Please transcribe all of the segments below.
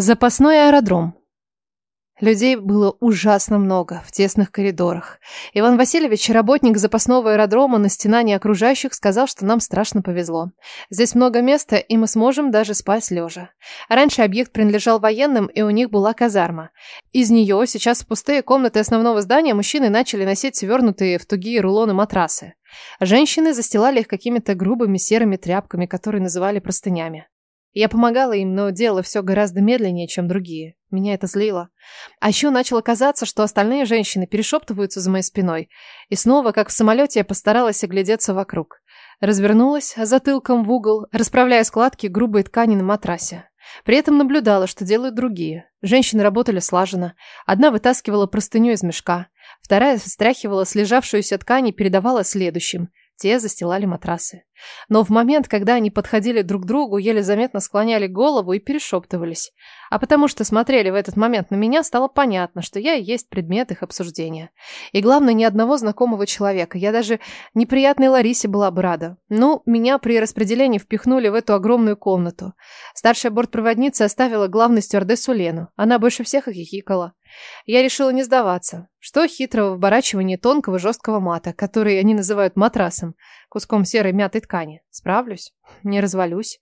Запасной аэродром. Людей было ужасно много в тесных коридорах. Иван Васильевич, работник запасного аэродрома на стенании окружающих, сказал, что нам страшно повезло. Здесь много места, и мы сможем даже спать лежа. Раньше объект принадлежал военным, и у них была казарма. Из нее сейчас в пустые комнаты основного здания мужчины начали носить свернутые в тугие рулоны матрасы. Женщины застилали их какими-то грубыми серыми тряпками, которые называли простынями. Я помогала им, но делала все гораздо медленнее, чем другие. Меня это злило. А еще начало казаться, что остальные женщины перешептываются за моей спиной. И снова, как в самолете, я постаралась оглядеться вокруг. Развернулась затылком в угол, расправляя складки грубой ткани на матрасе. При этом наблюдала, что делают другие. Женщины работали слаженно. Одна вытаскивала простыню из мешка, вторая встряхивала слежавшуюся ткань и передавала следующим. Те застилали матрасы. Но в момент, когда они подходили друг к другу, еле заметно склоняли голову и перешептывались. А потому что смотрели в этот момент на меня, стало понятно, что я и есть предмет их обсуждения. И главное, ни одного знакомого человека. Я даже неприятной Ларисе была бы рада. Ну, меня при распределении впихнули в эту огромную комнату. Старшая бортпроводница оставила главную стюардессу Лену. Она больше всех их хихикала. Я решила не сдаваться. Что хитрого в оборачивании тонкого жесткого мата, который они называют матрасом, куском серой мятой ткани? Справлюсь? Не развалюсь?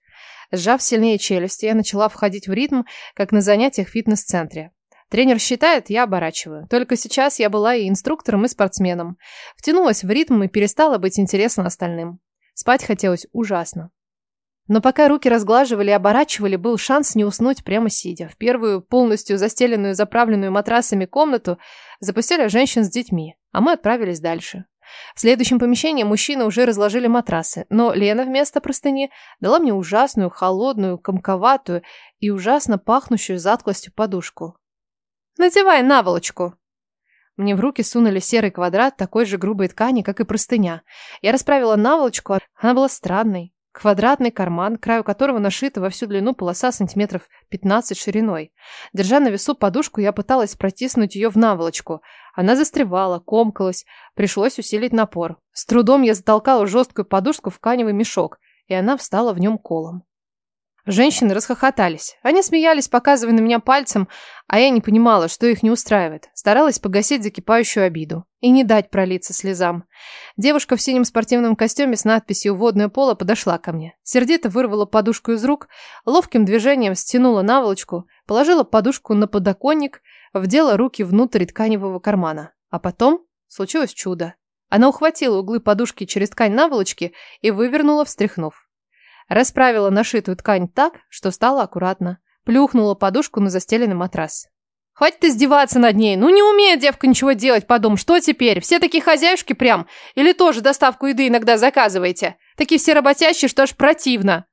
Сжав сильнее челюсти, я начала входить в ритм, как на занятиях в фитнес-центре. Тренер считает, я оборачиваю. Только сейчас я была и инструктором, и спортсменом. Втянулась в ритм и перестала быть интересна остальным. Спать хотелось ужасно. Но пока руки разглаживали и оборачивали, был шанс не уснуть прямо сидя. В первую, полностью застеленную, заправленную матрасами комнату запустили женщин с детьми, а мы отправились дальше. В следующем помещении мужчины уже разложили матрасы, но Лена вместо простыни дала мне ужасную, холодную, комковатую и ужасно пахнущую затклостью подушку. «Надевай наволочку!» Мне в руки сунули серый квадрат такой же грубой ткани, как и простыня. Я расправила наволочку, она была странной, Квадратный карман, краю которого нашита во всю длину полоса сантиметров 15 шириной. Держа на весу подушку, я пыталась протиснуть ее в наволочку. Она застревала, комкалась, пришлось усилить напор. С трудом я затолкала жесткую подушку в тканевый мешок, и она встала в нем колом. Женщины расхохотались. Они смеялись, показывая на меня пальцем, а я не понимала, что их не устраивает. Старалась погасить закипающую обиду и не дать пролиться слезам. Девушка в синем спортивном костюме с надписью «Водное поло» подошла ко мне. Сердито вырвала подушку из рук, ловким движением стянула наволочку, положила подушку на подоконник, вдела руки внутрь тканевого кармана. А потом случилось чудо. Она ухватила углы подушки через ткань наволочки и вывернула, встряхнув. Расправила нашитую ткань так, что стало аккуратно. Плюхнула подушку на застеленный матрас. Хватит издеваться над ней. Ну не умеет девка ничего делать по дому. Что теперь? Все такие хозяюшки прям? Или тоже доставку еды иногда заказываете? Такие все работящие, что аж противно.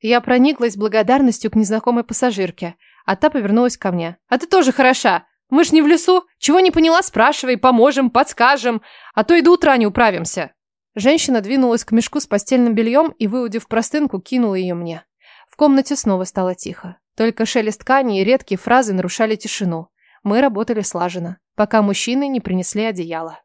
Я прониклась благодарностью к незнакомой пассажирке, а та повернулась ко мне. А ты тоже хороша. Мы ж не в лесу. Чего не поняла, спрашивай, поможем, подскажем. А то и до утра не управимся. Женщина двинулась к мешку с постельным бельем и, выудив простынку, кинула ее мне. В комнате снова стало тихо. Только шелест ткани и редкие фразы нарушали тишину. Мы работали слаженно, пока мужчины не принесли одеяло.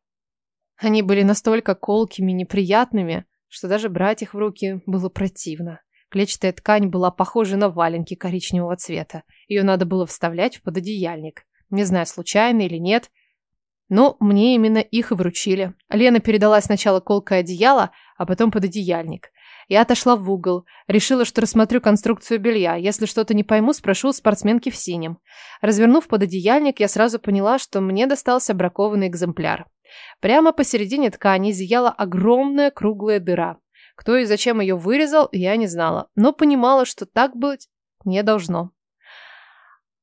Они были настолько колкими, неприятными, что даже брать их в руки было противно. Клетчатая ткань была похожа на валенки коричневого цвета. Ее надо было вставлять в пододеяльник. Не знаю, случайно или нет, но мне именно их и вручили. Лена передала сначала колкое одеяло, а потом пододеяльник. Я отошла в угол. Решила, что рассмотрю конструкцию белья. Если что-то не пойму, спрошу у спортсменки в синем. Развернув пододеяльник, я сразу поняла, что мне достался бракованный экземпляр. Прямо посередине ткани зияла огромная круглая дыра. Кто и зачем ее вырезал, я не знала, но понимала, что так быть не должно.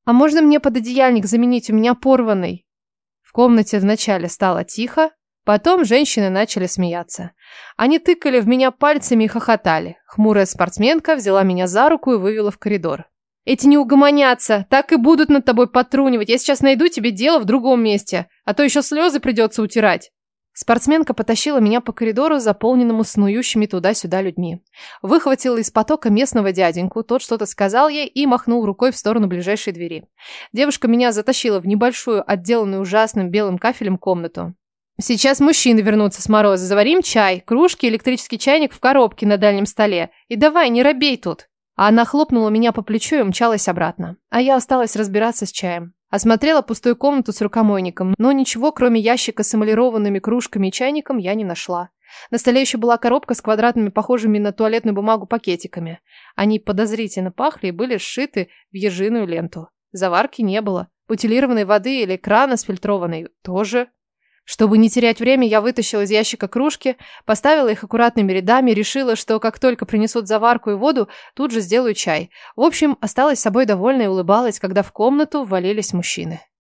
«А можно мне пододеяльник заменить? У меня порванный?» В комнате вначале стало тихо, потом женщины начали смеяться. Они тыкали в меня пальцами и хохотали. Хмурая спортсменка взяла меня за руку и вывела в коридор. «Эти не угомонятся, так и будут над тобой потрунивать. Я сейчас найду тебе дело в другом месте, а то еще слезы придется утирать». Спортсменка потащила меня по коридору, заполненному снующими туда-сюда людьми. Выхватила из потока местного дяденьку, тот что-то сказал ей и махнул рукой в сторону ближайшей двери. Девушка меня затащила в небольшую, отделанную ужасным белым кафелем комнату. «Сейчас мужчины вернутся с мороза. Заварим чай, кружки, электрический чайник в коробке на дальнем столе. И давай, не робей тут!» А она хлопнула меня по плечу и умчалась обратно. А я осталась разбираться с чаем. Осмотрела пустую комнату с рукомойником, но ничего, кроме ящика с эмалированными кружками и чайником, я не нашла. На столе еще была коробка с квадратными, похожими на туалетную бумагу, пакетиками. Они подозрительно пахли и были сшиты в ежиную ленту. Заварки не было. Бутилированной воды или крана с фильтрованной тоже. Чтобы не терять время, я вытащила из ящика кружки, поставила их аккуратными рядами, решила, что как только принесут заварку и воду, тут же сделаю чай. В общем, осталась собой довольна и улыбалась, когда в комнату ввалились мужчины.